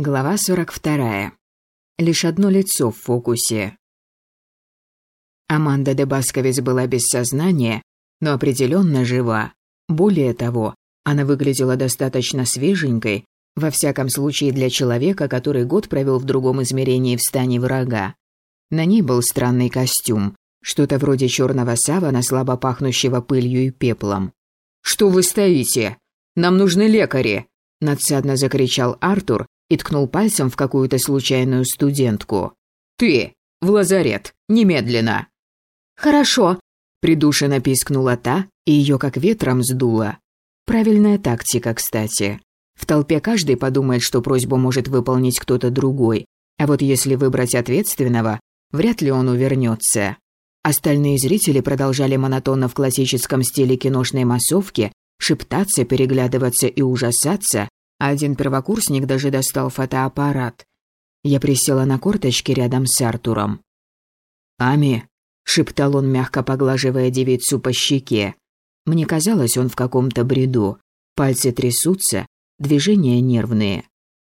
Глава 42. Лишь одно лицо в фокусе. Аманда де Басковец была без сознания, но определенно жива. Более того, она выглядела достаточно свеженькой, во всяком случае для человека, который год провел в другом измерении в стане врага. На ней был странный костюм, что-то вроде черного савана, слабо пахнущего пылью и пеплом. «Что вы стоите? Нам нужны лекари!» Надсадно закричал Артур, и ткнул пальцем в какую-то случайную студентку. «Ты! В лазарет! Немедленно!» «Хорошо!» – придушенно пискнула та, и ее как ветром сдуло. Правильная тактика, кстати. В толпе каждый подумает, что просьбу может выполнить кто-то другой, а вот если выбрать ответственного, вряд ли он увернется. Остальные зрители продолжали монотонно в классическом стиле киношной массовки шептаться, переглядываться и ужасаться, один первокурсник даже достал фотоаппарат. Я присела на корточки рядом с Артуром. «Ами», — шептал он, мягко поглаживая девицу по щеке. Мне казалось, он в каком-то бреду. Пальцы трясутся, движения нервные.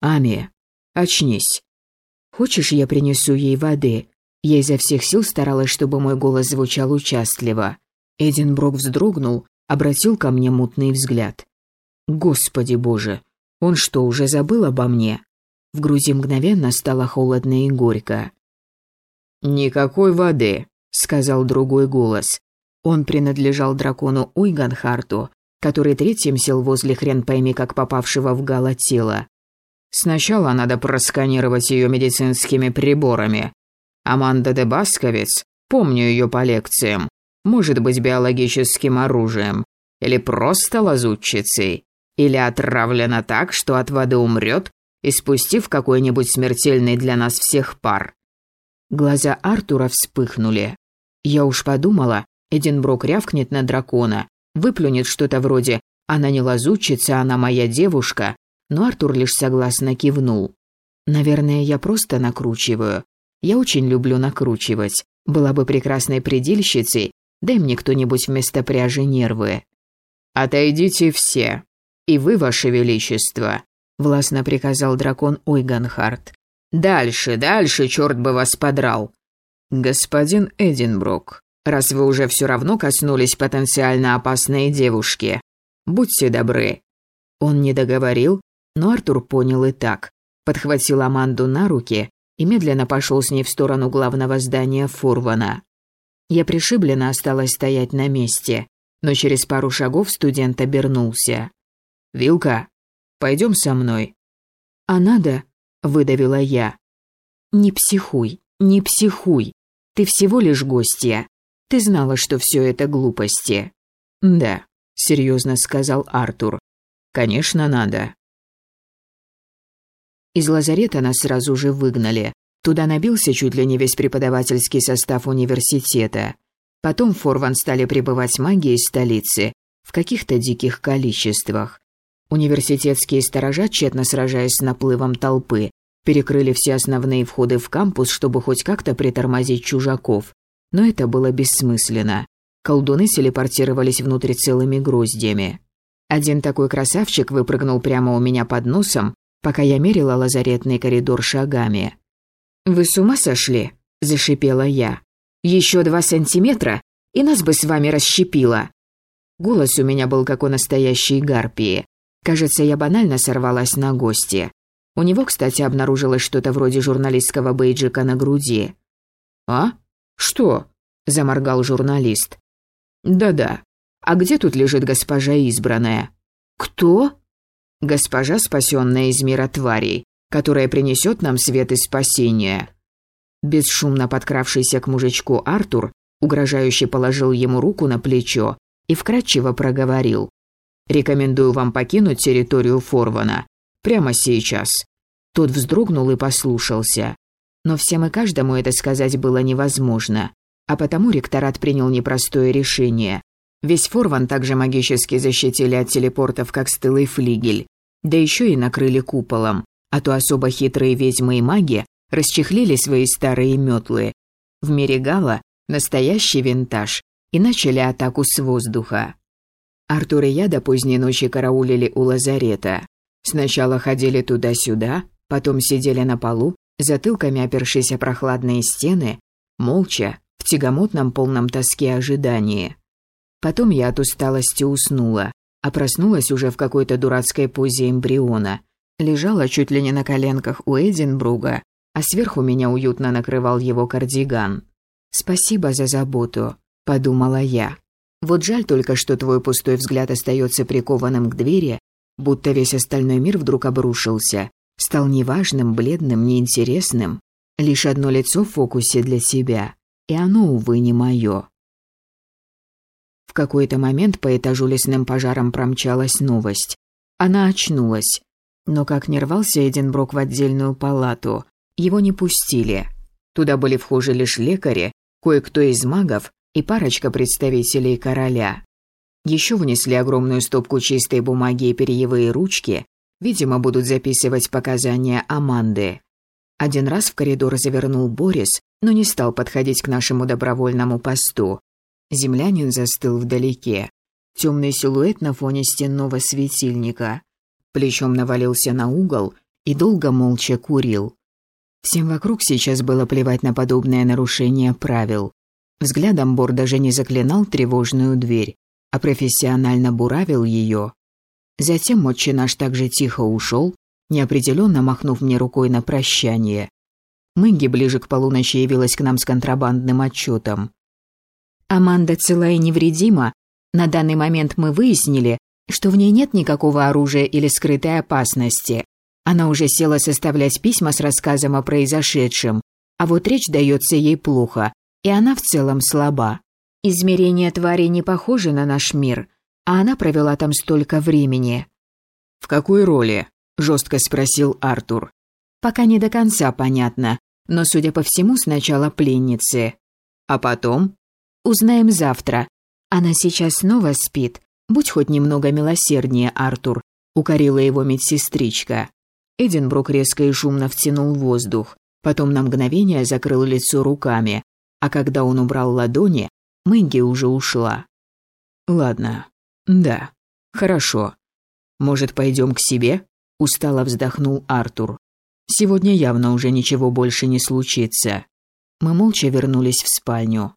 «Ами, очнись. Хочешь, я принесу ей воды?» Я изо всех сил старалась, чтобы мой голос звучал участливо. Эдинброк вздрогнул, обратил ко мне мутный взгляд. «Господи боже, он что, уже забыл обо мне? В груди мгновенно стало холодно и горько. «Никакой воды», — сказал другой голос. Он принадлежал дракону Уйганхарту, который третьим сел возле хрен пойми как попавшего в гало тела. «Сначала надо просканировать ее медицинскими приборами. Аманда де Басковец, помню ее по лекциям, может быть биологическим оружием или просто лазутчицей. Или отравлена так, что от воды умрет, испустив какой-нибудь смертельный для нас всех пар. Глаза Артура вспыхнули. Я уж подумала, Эдинброк рявкнет на дракона, выплюнет что-то вроде «она не лазучица, она моя девушка», но Артур лишь согласно кивнул. Наверное, я просто накручиваю. Я очень люблю накручивать. Была бы прекрасной предельщицей, дай мне кто-нибудь вместо пряжи нервы. «Отойдите все», «И вы, ваше величество», — властно приказал дракон Ойганхард. «Дальше, дальше, черт бы вас подрал!» «Господин Эдинбрук, раз вы уже все равно коснулись потенциально опасной девушки, будьте добры». Он не договорил, но Артур понял и так. Подхватил Аманду на руки и медленно пошел с ней в сторону главного здания Фурвана. Я пришибленно осталась стоять на месте, но через пару шагов студент обернулся. «Вилка, пойдем со мной». «А надо?» – выдавила я. «Не психуй, не психуй. Ты всего лишь гостья. Ты знала, что все это глупости». «Да», – серьезно сказал Артур. «Конечно, надо». Из лазарета нас сразу же выгнали. Туда набился чуть ли не весь преподавательский состав университета. Потом в Форван стали прибывать маги из столицы в каких-то диких количествах. Университетские сторожа, тщетно сражаясь с наплывом толпы, перекрыли все основные входы в кампус, чтобы хоть как-то притормозить чужаков. Но это было бессмысленно. Колдуны телепортировались внутрь целыми гроздьями. Один такой красавчик выпрыгнул прямо у меня под носом, пока я мерила лазаретный коридор шагами. «Вы с ума сошли?» – зашипела я. «Еще два сантиметра, и нас бы с вами расщепило!» Голос у меня был как у настоящей гарпии. Кажется, я банально сорвалась на гости. У него, кстати, обнаружилось что-то вроде журналистского бейджика на груди. «А? Что?» – заморгал журналист. «Да-да. А где тут лежит госпожа избранная?» «Кто?» «Госпожа, спасенная из мира тварей, которая принесет нам свет и спасение». Бесшумно подкравшийся к мужичку Артур угрожающе положил ему руку на плечо и вкратчиво проговорил. Рекомендую вам покинуть территорию Форвана. Прямо сейчас». Тот вздрогнул и послушался. Но всем и каждому это сказать было невозможно. А потому ректорат принял непростое решение. Весь Форван также магически защитили от телепортов, как стылый флигель. Да еще и накрыли куполом. А то особо хитрые ведьмы и маги расчехлили свои старые метлы. В мире Гала настоящий винтаж и начали атаку с воздуха. Артур и я до поздней ночи караулили у лазарета. Сначала ходили туда-сюда, Потом сидели на полу, затылками опершись о прохладные стены, молча, в тягомотном полном тоске ожидании. Потом я от усталости уснула, а проснулась уже в какой-то дурацкой позе эмбриона. Лежала чуть ли не на коленках у Эдинбруга, а сверху меня уютно накрывал его кардиган. «Спасибо за заботу», — подумала я. «Вот жаль только, что твой пустой взгляд остается прикованным к двери, будто весь остальной мир вдруг обрушился, стал неважным, бледным, неинтересным. Лишь одно лицо в фокусе для себя, и оно, увы, не мое. В какой-то момент по этажу лесным пожаром промчалась новость. Она очнулась. Но как не рвался Эдинброк в отдельную палату, его не пустили. Туда были вхожи лишь лекари, кое-кто из магов и парочка представителей короля. Еще внесли огромную стопку чистой бумаги и перьевые ручки, видимо, будут записывать показания Аманды. Один раз в коридор завернул Борис, но не стал подходить к нашему добровольному посту. Землянин застыл вдалеке. Темный силуэт на фоне стенного светильника. Плечом навалился на угол и долго молча курил. Всем вокруг сейчас было плевать на подобное нарушение правил. Взглядом Бор даже не заклинал тревожную дверь, а профессионально буравил ее. Затем отче наш также тихо ушел, неопределенно махнув мне рукой на прощание. Мэгги ближе к полуночи явилась к нам с контрабандным отчетом. «Аманда цела и невредима. На данный момент мы выяснили, что в ней нет никакого оружия или скрытой опасности. Она уже села составлять письма с рассказом о произошедшем, а вот речь дается ей плохо, и она в целом слаба. Измерения твари не похожи на наш мир, а она провела там столько времени. «В какой роли?» – жестко спросил Артур. «Пока не до конца понятно, но, судя по всему, сначала пленницы. А потом?» «Узнаем завтра. Она сейчас снова спит. Будь хоть немного милосерднее, Артур», – укорила его медсестричка. Эдинбрук резко и шумно втянул воздух, потом на мгновение закрыл лицо руками, а когда он убрал ладони, Мэнги уже ушла. «Ладно. Да. Хорошо. Может, пойдем к себе?» – устало вздохнул Артур. «Сегодня явно уже ничего больше не случится». Мы молча вернулись в спальню.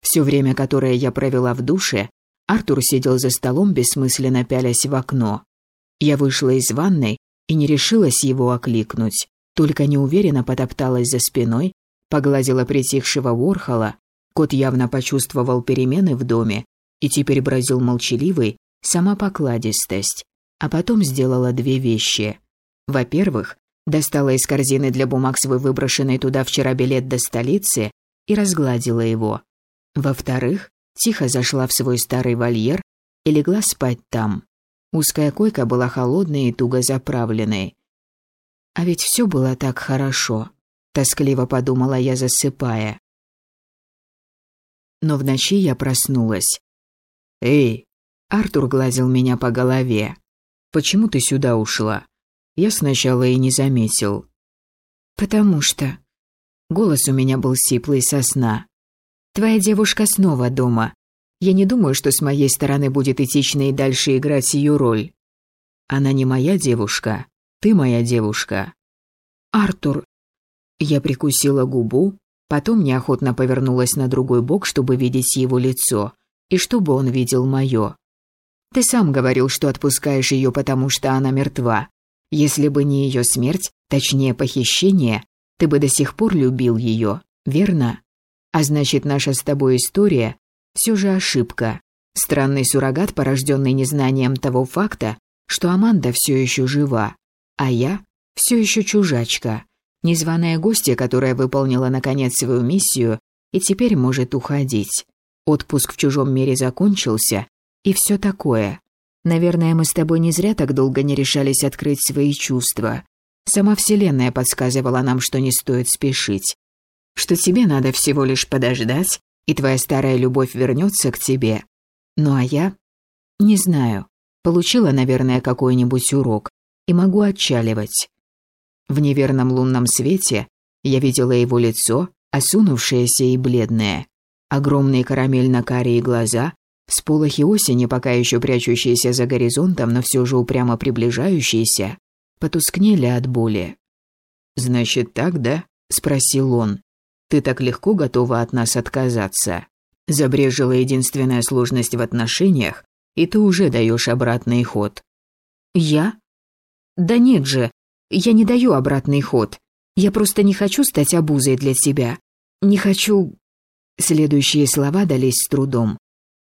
Все время, которое я провела в душе, Артур сидел за столом, бессмысленно пялясь в окно. Я вышла из ванной и не решилась его окликнуть, только неуверенно потопталась за спиной, погладила притихшего Ворхола, кот явно почувствовал перемены в доме и теперь бразил молчаливый, сама покладистость, а потом сделала две вещи. Во-первых, достала из корзины для бумаг свой выброшенный туда вчера билет до столицы и разгладила его. Во-вторых, тихо зашла в свой старый вольер и легла спать там. Узкая койка была холодной и туго заправленной. А ведь все было так хорошо, тоскливо подумала я, засыпая. Но в ночи я проснулась. «Эй!» Артур гладил меня по голове. «Почему ты сюда ушла?» Я сначала и не заметил. «Потому что...» Голос у меня был сиплый со сна. «Твоя девушка снова дома. Я не думаю, что с моей стороны будет этично и дальше играть ее роль. Она не моя девушка. Ты моя девушка. Артур. Я прикусила губу, потом неохотно повернулась на другой бок, чтобы видеть его лицо, и чтобы он видел мое. Ты сам говорил, что отпускаешь ее, потому что она мертва. Если бы не ее смерть, точнее похищение, ты бы до сих пор любил ее, верно? А значит, наша с тобой история все же ошибка. Странный суррогат, порожденный незнанием того факта, что Аманда все еще жива, а я все еще чужачка, незваная гостья, которая выполнила наконец свою миссию и теперь может уходить. Отпуск в чужом мире закончился, и все такое. Наверное, мы с тобой не зря так долго не решались открыть свои чувства. Сама Вселенная подсказывала нам, что не стоит спешить. Что тебе надо всего лишь подождать, и твоя старая любовь вернется к тебе. Ну а я? Не знаю. Получила, наверное, какой-нибудь урок и могу отчаливать. В неверном лунном свете я видела его лицо, осунувшееся и бледное. Огромные карамельно-карие глаза, всполохи осени, пока еще прячущиеся за горизонтом, но все же упрямо приближающиеся, потускнели от боли. «Значит так, да?» – спросил он. «Ты так легко готова от нас отказаться. Забрежила единственная сложность в отношениях, и ты уже даешь обратный ход». «Я? Да нет же, я не даю обратный ход. Я просто не хочу стать обузой для тебя. Не хочу...» Следующие слова дались с трудом.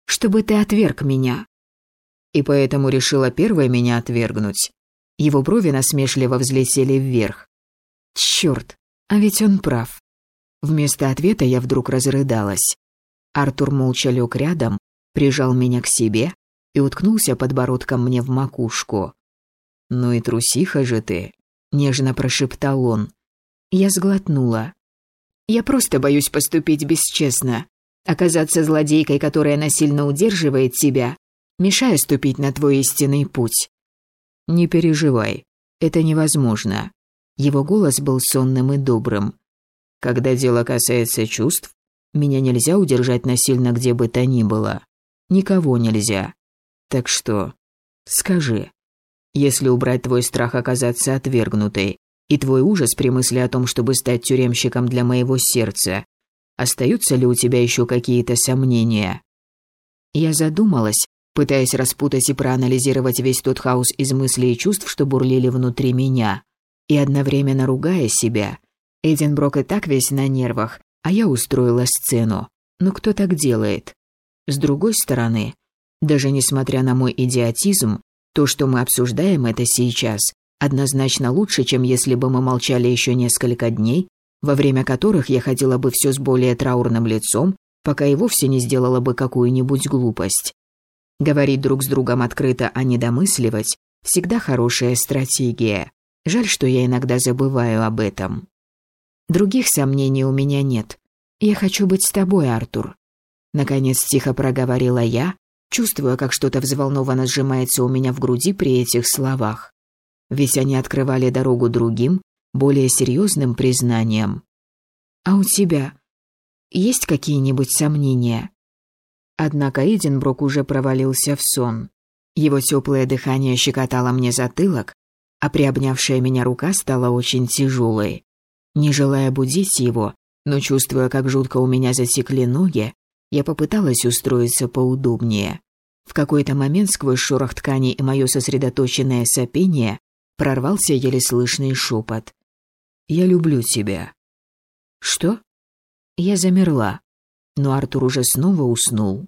«Чтобы ты отверг меня». «И поэтому решила первой меня отвергнуть». Его брови насмешливо взлетели вверх. Черт, а ведь он прав. Вместо ответа я вдруг разрыдалась. Артур молча лег рядом, прижал меня к себе и уткнулся подбородком мне в макушку. «Ну и трусиха же ты», — нежно прошептал он. Я сглотнула. «Я просто боюсь поступить бесчестно, оказаться злодейкой, которая насильно удерживает тебя, мешая ступить на твой истинный путь». «Не переживай, это невозможно. Его голос был сонным и добрым. Когда дело касается чувств, меня нельзя удержать насильно где бы то ни было. Никого нельзя. Так что, скажи, если убрать твой страх оказаться отвергнутой и твой ужас при мысли о том, чтобы стать тюремщиком для моего сердца, остаются ли у тебя еще какие-то сомнения? Я задумалась, пытаясь распутать и проанализировать весь тот хаос из мыслей и чувств, что бурлили внутри меня и одновременно ругая себя. Эдинброк и так весь на нервах, а я устроила сцену. Но кто так делает? С другой стороны, даже несмотря на мой идиотизм, то, что мы обсуждаем это сейчас, однозначно лучше, чем если бы мы молчали еще несколько дней, во время которых я ходила бы все с более траурным лицом, пока и вовсе не сделала бы какую-нибудь глупость. Говорить друг с другом открыто, а не домысливать – всегда хорошая стратегия. Жаль, что я иногда забываю об этом. Других сомнений у меня нет. Я хочу быть с тобой, Артур. Наконец тихо проговорила я, чувствуя, как что-то взволнованно сжимается у меня в груди при этих словах. Ведь они открывали дорогу другим, более серьезным признаниям. А у тебя есть какие-нибудь сомнения? Однако Эдинброк уже провалился в сон. Его теплое дыхание щекотало мне затылок, а приобнявшая меня рука стала очень тяжелой. Не желая будить его, но чувствуя, как жутко у меня затекли ноги, я попыталась устроиться поудобнее. В какой-то момент сквозь шорох ткани и мое сосредоточенное сопение прорвался еле слышный шепот. «Я люблю тебя». «Что?» Я замерла, но Артур уже снова уснул.